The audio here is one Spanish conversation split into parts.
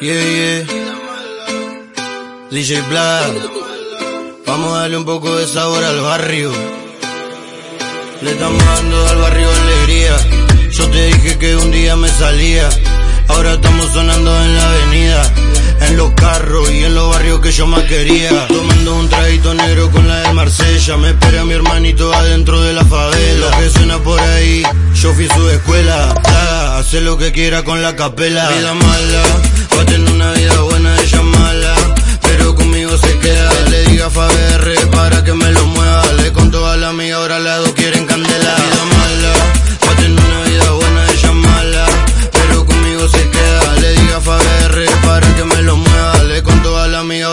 Yeah, yeah. DJ Black. Vamos a darle un poco de sabor al barrio. Le estamos dando al barrio alegría. Yo te dije que un día me salía. Ahora estamos sonando en la avenida. En los carros y en los barrios que yo más quería. Tomando un traguito negro con la de Marsella. Me espera mi hermanito adentro de la favela. Lo que suena por ahí, yo fui su escuela. Plaga, hace lo que quiera con la capela. Vida mala, va a una vida buena, ella mala. Pero conmigo se queda. Le diga a Faber para que me lo mueva. Le contó a la amiga, ahora la dos quieren candela.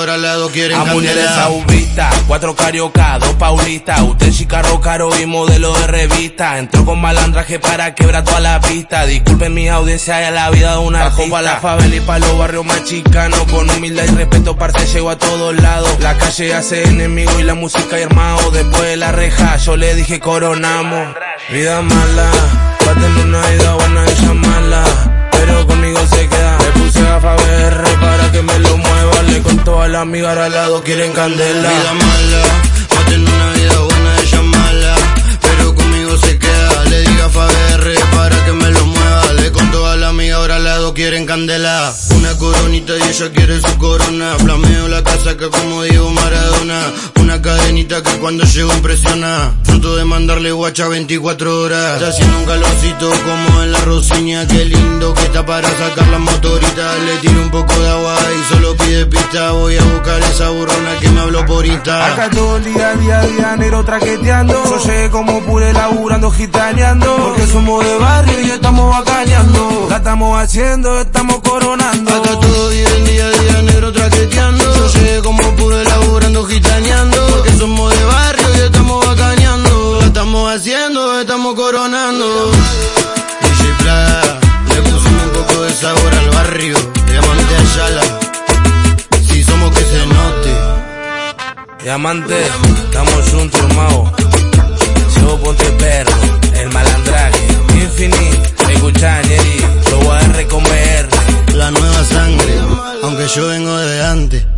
Ahora la dos quieren A mujeres candela. saudita, cuatro carioca, dos paulistas, usted chica caro y modelo de revista. Entró con malandraje para quebrar toda la pista. Disculpen mi audiencia y a la vida de una artista. pa' la favela y pa' los barrios más chicanos. Con humildad y respeto, parte llego a todos lados. La calle hace enemigo y la música hermano. Después de la reja, yo le dije coronamos. Vida mala, va a tener una vida buena, ella mala. Le contó a la amiga ahora al lado quieren candela. Vida mala, a tener una vida buena, ella mala. Pero conmigo se queda. Le diga a Faber para que me lo mueva. Le contó a la amiga, ahora al lado quieren candela. Una coronita y ella quiere su corona. Flameo la casa que como digo Maradona. Una cadenita que cuando llego impresiona. Fruto de mandarle guacha 24 horas. Está haciendo un calorcito como en la rosiña. Qué lindo que está para sacar la motorita. Le tiro un poco de agua y solo pide pista. Voy a buscar esa burrona que me habló por Insta. Acá todo el día, día, día, negro traqueteando. Yo llegué como pure laburando, gitaneando. Porque somos de barrio y estamos bacaneando. La estamos haciendo, estamos coronando. Acá todo bien, día a día, negro traqueteando. Yo llegué como pude laburando, gitaneando. Porque somos de barrio y estamos bacaneando. La estamos haciendo, estamos coronando. Diamante, estamos juntos, hermano. Yo ponte perro, el malandraje. Infinite, escucha, Neri. Lo voy a recomer. La nueva sangre, aunque yo vengo de antes.